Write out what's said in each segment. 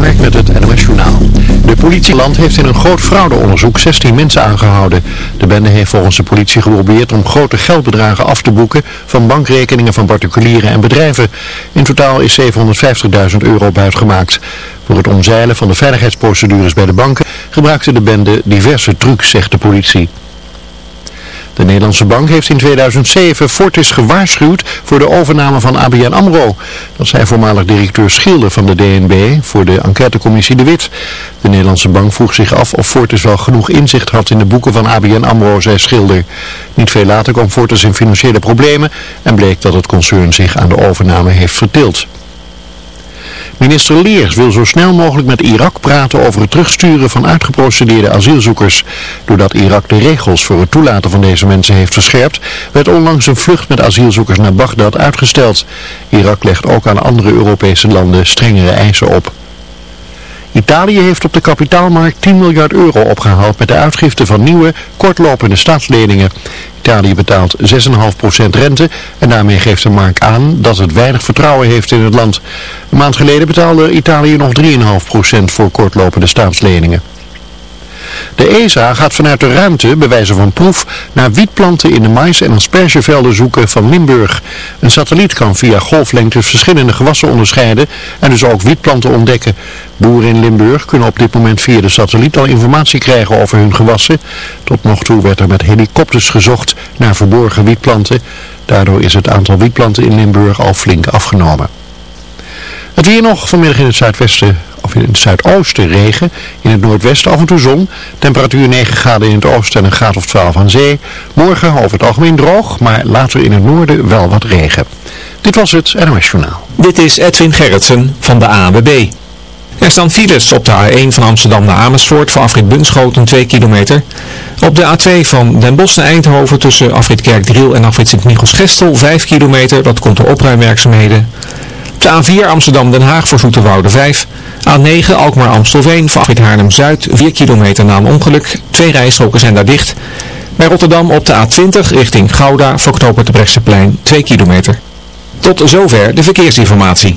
Met het NOS Journaal. De politieland heeft in een groot fraudeonderzoek 16 mensen aangehouden. De bende heeft volgens de politie geprobeerd om grote geldbedragen af te boeken van bankrekeningen van particulieren en bedrijven. In totaal is 750.000 euro buitgemaakt. Voor het omzeilen van de veiligheidsprocedures bij de banken gebruikte de bende diverse trucs, zegt de politie. De Nederlandse bank heeft in 2007 Fortis gewaarschuwd voor de overname van ABN AMRO. Dat zei voormalig directeur Schilder van de DNB voor de enquêtecommissie De Wit. De Nederlandse bank vroeg zich af of Fortis wel genoeg inzicht had in de boeken van ABN AMRO, zei Schilder. Niet veel later kwam Fortis in financiële problemen en bleek dat het concern zich aan de overname heeft vertild. Minister Leers wil zo snel mogelijk met Irak praten over het terugsturen van uitgeprocedeerde asielzoekers. Doordat Irak de regels voor het toelaten van deze mensen heeft verscherpt, werd onlangs een vlucht met asielzoekers naar Bagdad uitgesteld. Irak legt ook aan andere Europese landen strengere eisen op. Italië heeft op de kapitaalmarkt 10 miljard euro opgehaald met de uitgifte van nieuwe, kortlopende staatsleningen. Italië betaalt 6,5% rente en daarmee geeft de markt aan dat het weinig vertrouwen heeft in het land. Een maand geleden betaalde Italië nog 3,5% voor kortlopende staatsleningen. De ESA gaat vanuit de ruimte, bij wijze van proef, naar wietplanten in de mais- en aspergevelden zoeken van Limburg. Een satelliet kan via golflengtes verschillende gewassen onderscheiden en dus ook wietplanten ontdekken. Boeren in Limburg kunnen op dit moment via de satelliet al informatie krijgen over hun gewassen. Tot nog toe werd er met helikopters gezocht naar verborgen wietplanten. Daardoor is het aantal wietplanten in Limburg al flink afgenomen. Het weer nog, vanmiddag in het zuidwesten of in het zuidoosten regen, in het noordwesten af en toe zon. Temperatuur 9 graden in het oosten en een graad of 12 aan zee. Morgen over het algemeen droog, maar later in het noorden wel wat regen. Dit was het NOS Journaal. Dit is Edwin Gerritsen van de ANWB. Er staan files op de A1 van Amsterdam naar Amersfoort voor afrit Bunschoten 2 kilometer. Op de A2 van Den Bosch naar Eindhoven tussen afrit Kerkdriel en afrit Sint-Michels-Gestel 5 kilometer. Dat komt door opruimwerkzaamheden. De A4 Amsterdam-Den Haag voor Zoeterwoude 5. A9 Alkmaar-Amstelveen voor afrit Haarlem-Zuid 4 kilometer na een ongeluk. Twee rijstroken zijn daar dicht. Bij Rotterdam op de A20 richting Gouda voor knooppunt de Brechtseplein 2 kilometer. Tot zover de verkeersinformatie.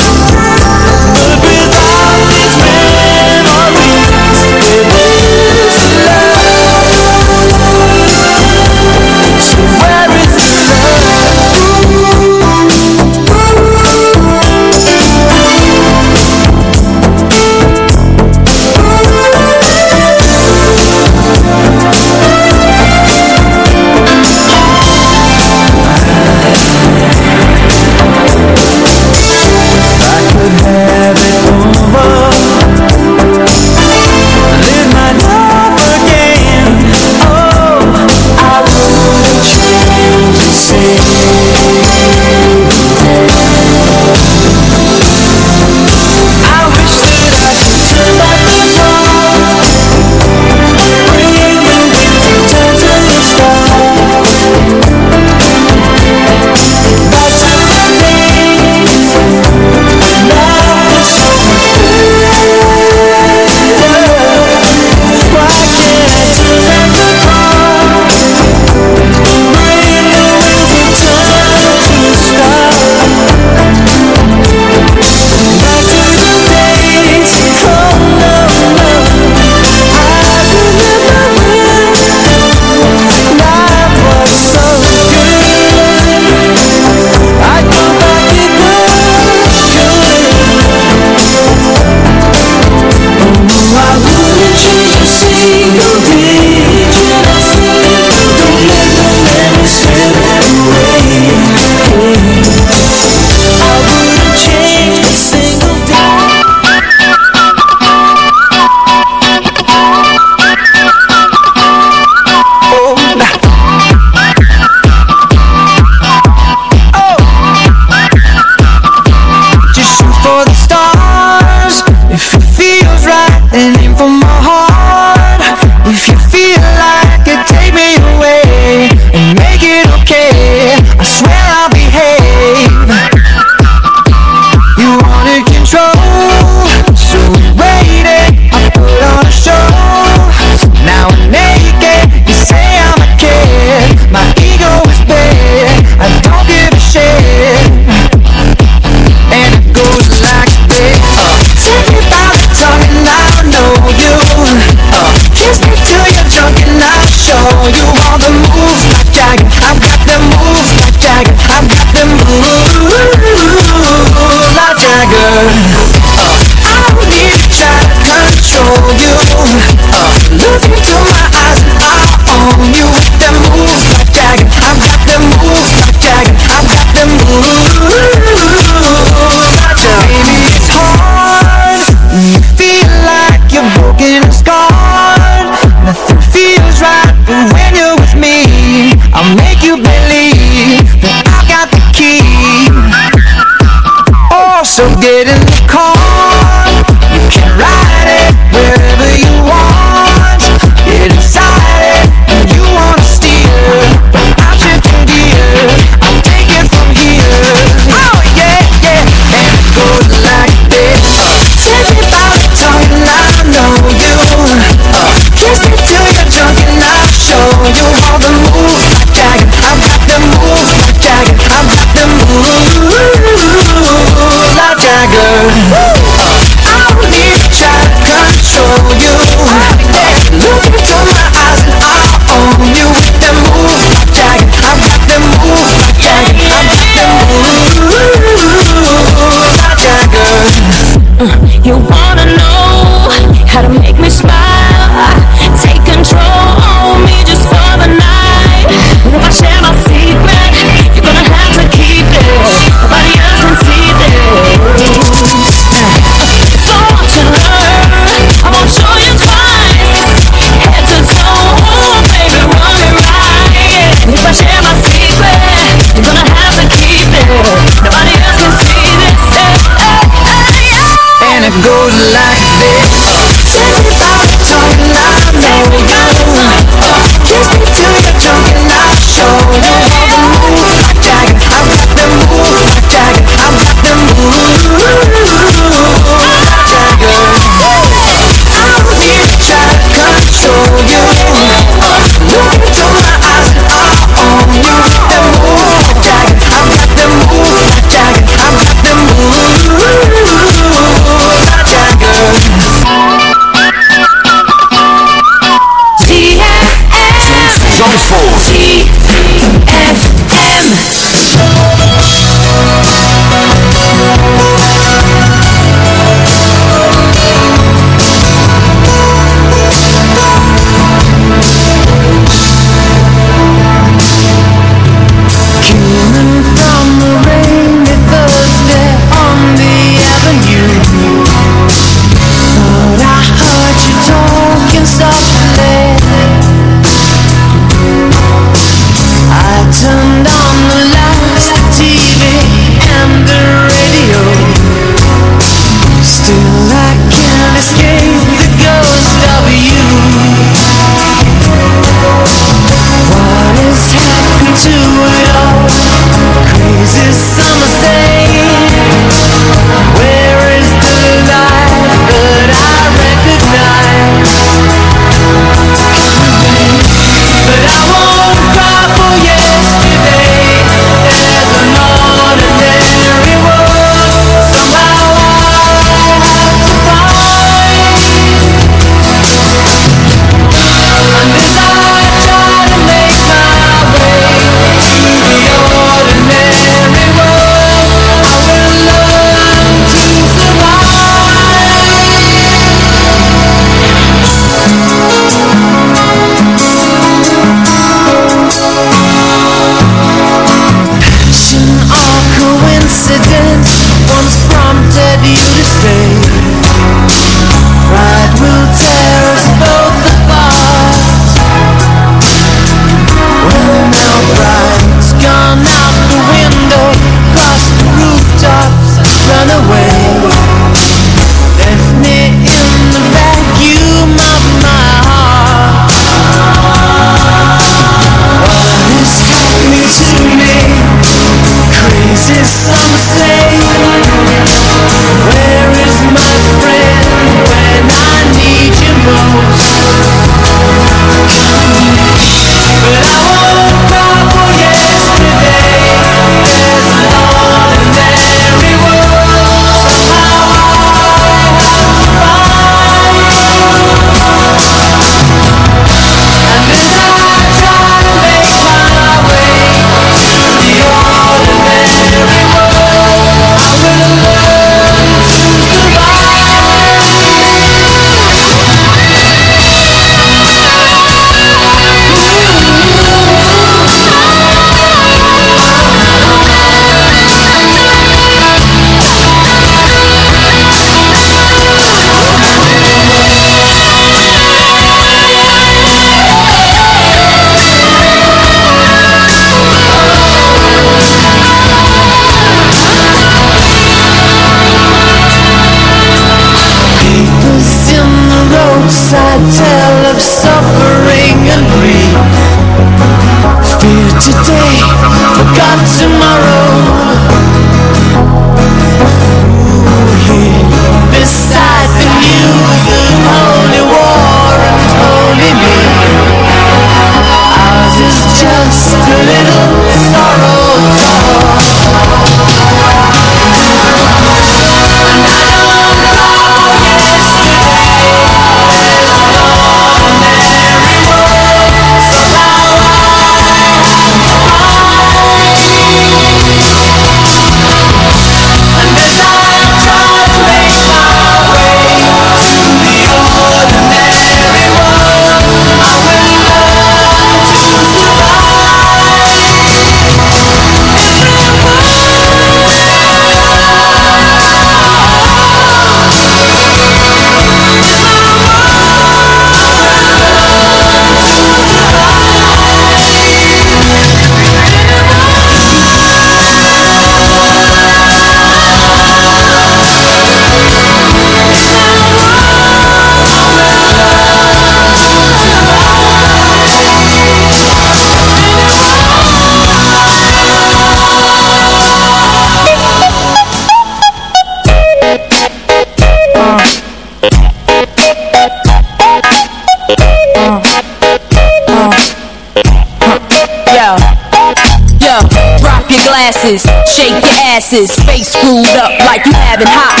shake your asses, face screwed up like you having hot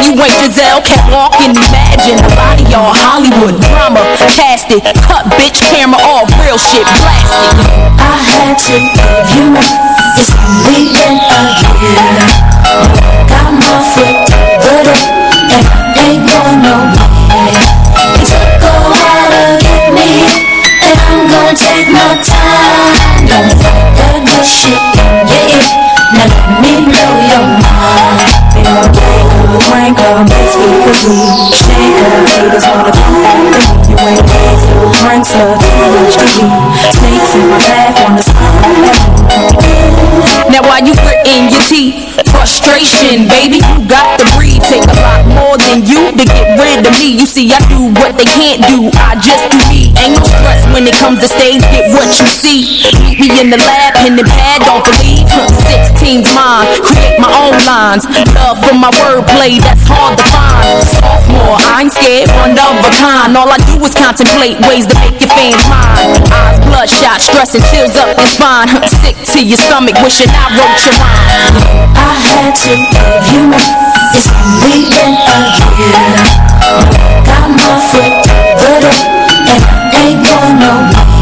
you ain't Giselle, can't walk imagine. A body of y'all Hollywood drama, cast it. Cut bitch camera off, real shit blasted. I had to give you up. It's only been a year. Got my foot to the door, and I ain't going nowhere. Took a while to get me, and I'm gonna take my time. Don't put that shit cranker, makes me believe. Shaker, haters wanna me. You ain't here to run to too much heat. Snakes in my wanna Now why you gritting your teeth, frustration, baby, you got to breathe. Take a lot more than you to get rid of me. You see, I do what they can't do. I just do me. Ain't no stress when it comes to stage. Get what you see. Meet me in the lab, pen and pad. 16's mine, create my own lines. Love for my wordplay, that's hard to find. Sophomore, I ain't scared, one of a kind. All I do is contemplate ways to make your fans mine. Eyes bloodshot, stress and chills up your spine. Sick to your stomach, wishing I wrote your rhyme. I had to give you up. It's only been a year. Got my foot to the door, and I ain't going nowhere.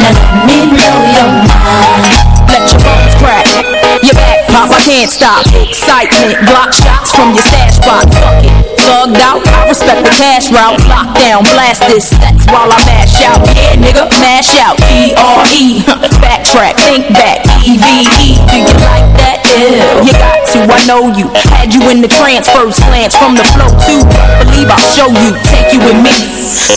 Let me blow your mind. Let your bones crack, your back pop, I can't stop. Excitement, block shots from your stash box. Fuck it, bugged out. I respect the cash route. Lockdown, blast this sets while I mash out. Yeah, nigga, mash out. E R E, backtrack, think back. E V E, do you like that? Yeah, you got to. I know you. Had you in the transfer slants from the flow too. Believe I'll show you, take you with me.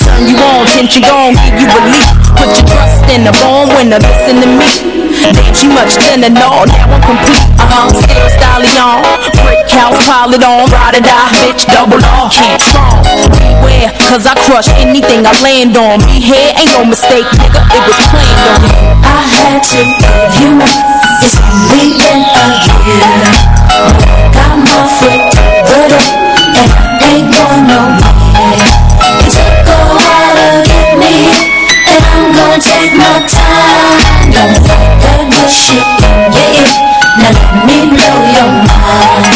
Turn you on, tension gone, give you relief. Put your trust in the born winner, listen to me. Ain't you much thinner, no, now I'm complete. Uh-huh, still stallion. Brick house, pile it on, ride or die, bitch, double R. Can't strong. Beware, cause I crush anything I land on. Be here, ain't no mistake, nigga, it was planned on. I had to give you up. It's only been a year. Got my foot to the and I ain't going nowhere. Took a while to get me, and I'm gonna take my time. Don't that good shit in your. Now let me blow your mind.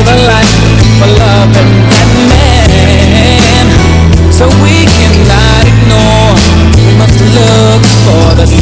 with a life for and that man. So we cannot ignore. We must look for the.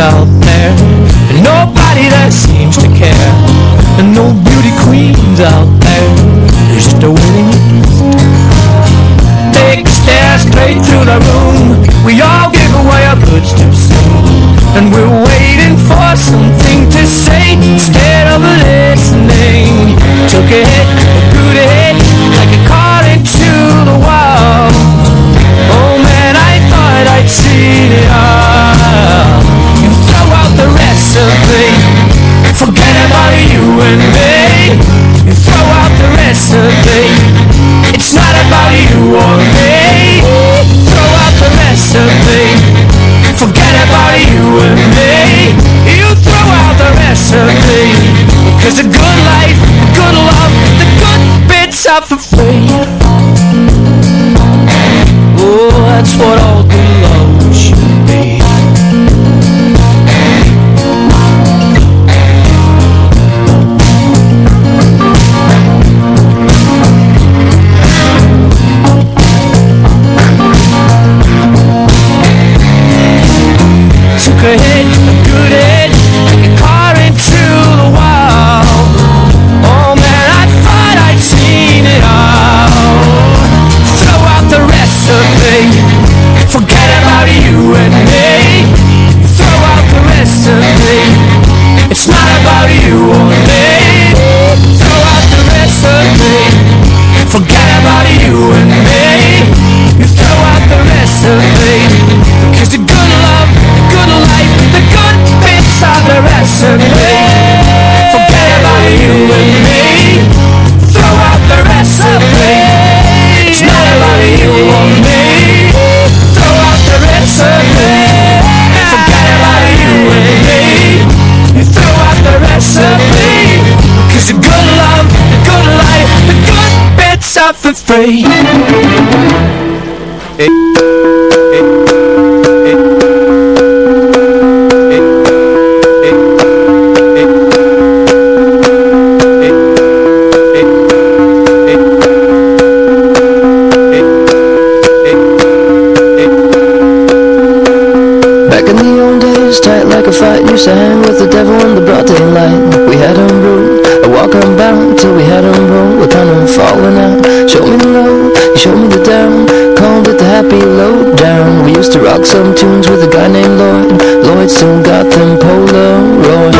Out there, and nobody that seems to care. And no beauty queens out there, there's just a list. Take a stare straight through the room. We all give away our goods too soon. And we're waiting for something to say instead of listening. Took a hit, a good hit, about you and me. You throw out the recipe, it's not about you or me. Throw out the recipe, forget about you and me. You throw out the recipe, cause a good life, a good love, the good bits are for free. Oh, that's what for free. Back down Called it the happy low down We used to rock some tunes with a guy named Lloyd. Lloyd still got them Polaroids.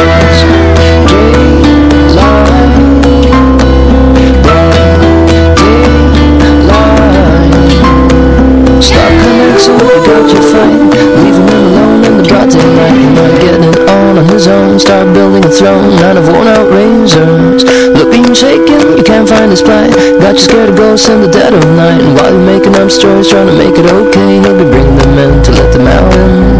Stop connecting, oh, you got your fight Leaving him alone in the broad daylight. You're not getting it on on his own. Start building a throne out of worn out razors Looking shaken, can't find his plight Got you scared of ghosts in the dead of night. And while you're making up stories trying to make it okay? He'll be bringing them in to let them out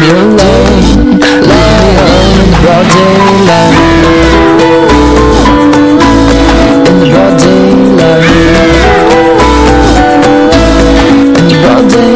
me alone Leave me alone. In the broad daylight. In the broad daylight. In the broad daylight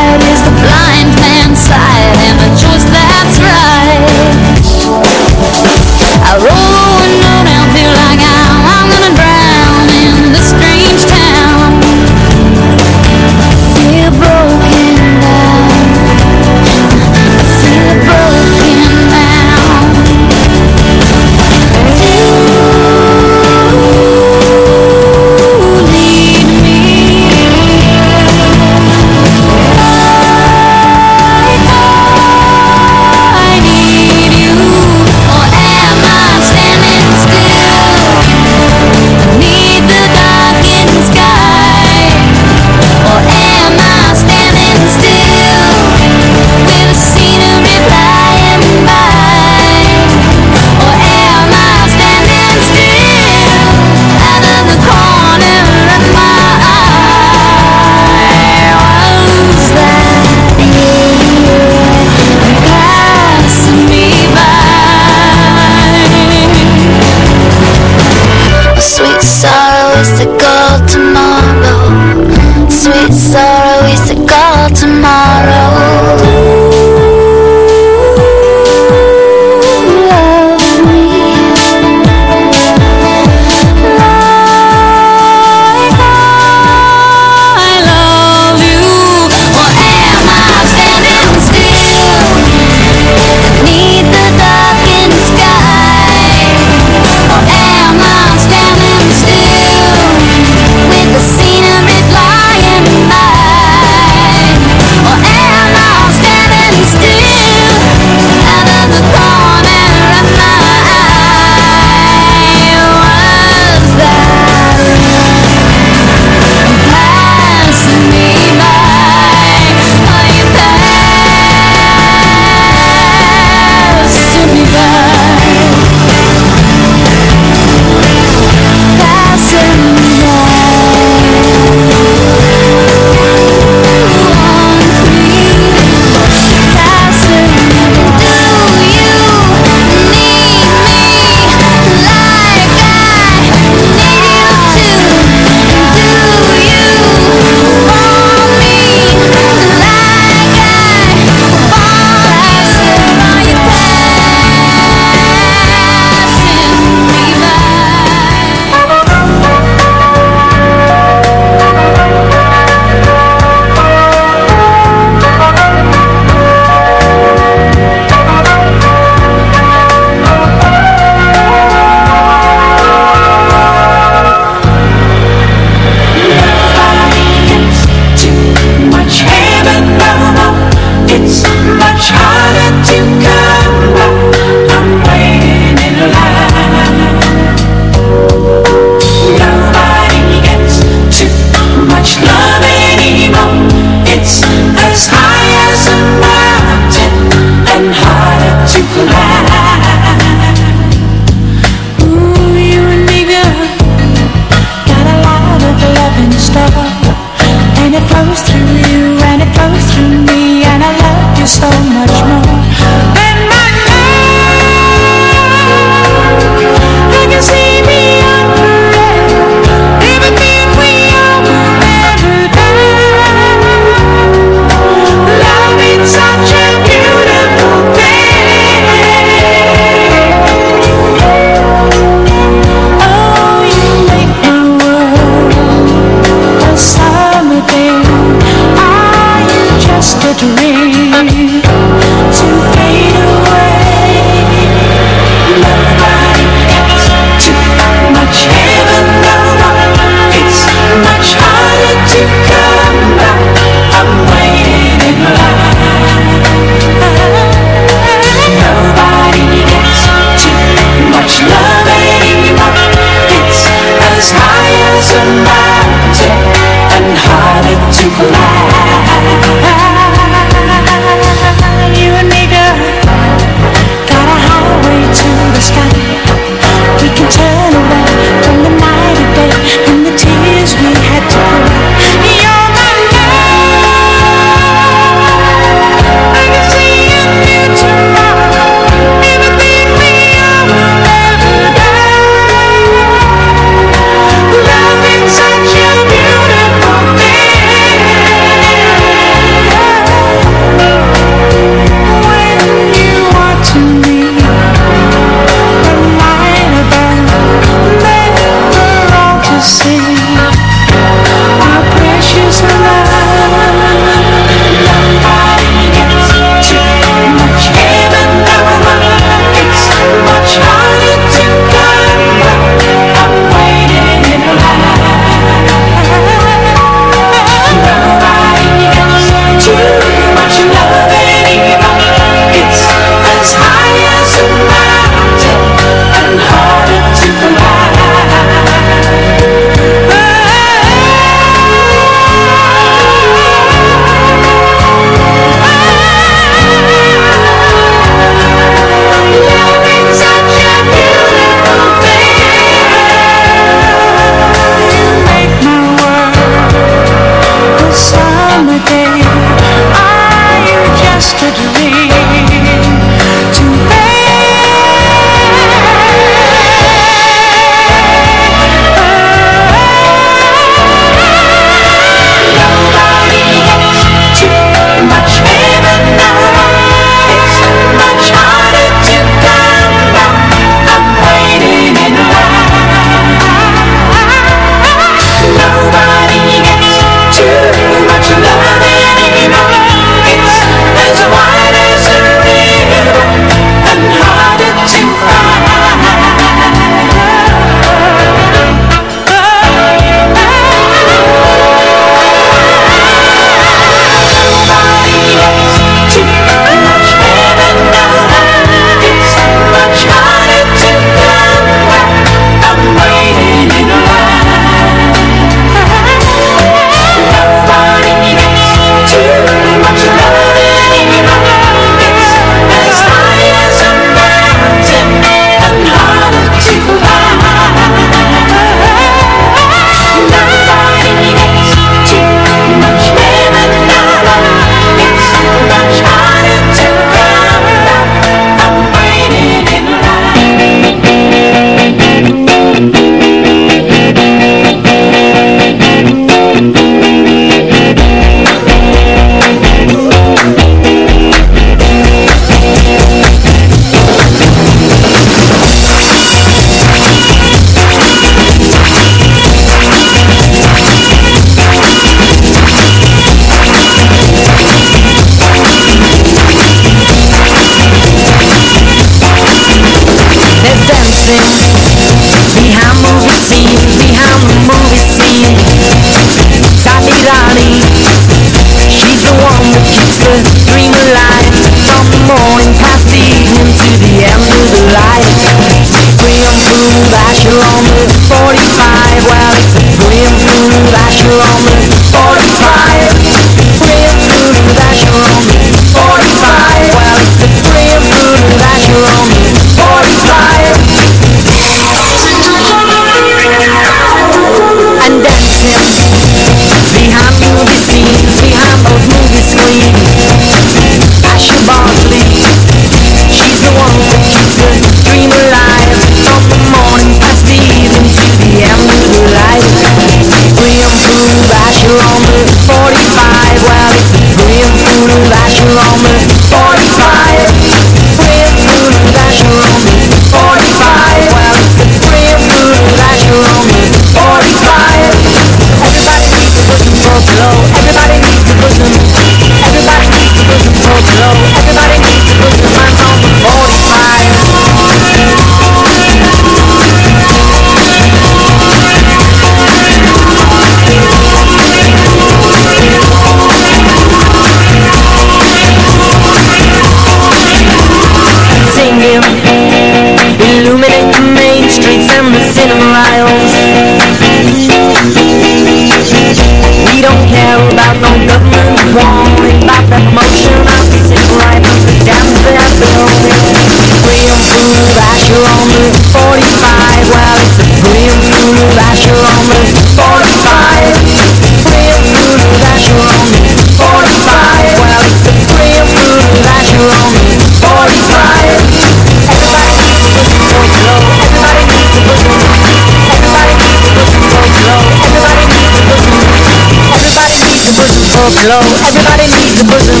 glow Everybody needs a bosom.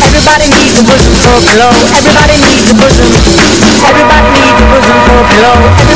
Everybody needs a bosom for pillow. Everybody needs a bosom. Everybody needs a bosom for pillow.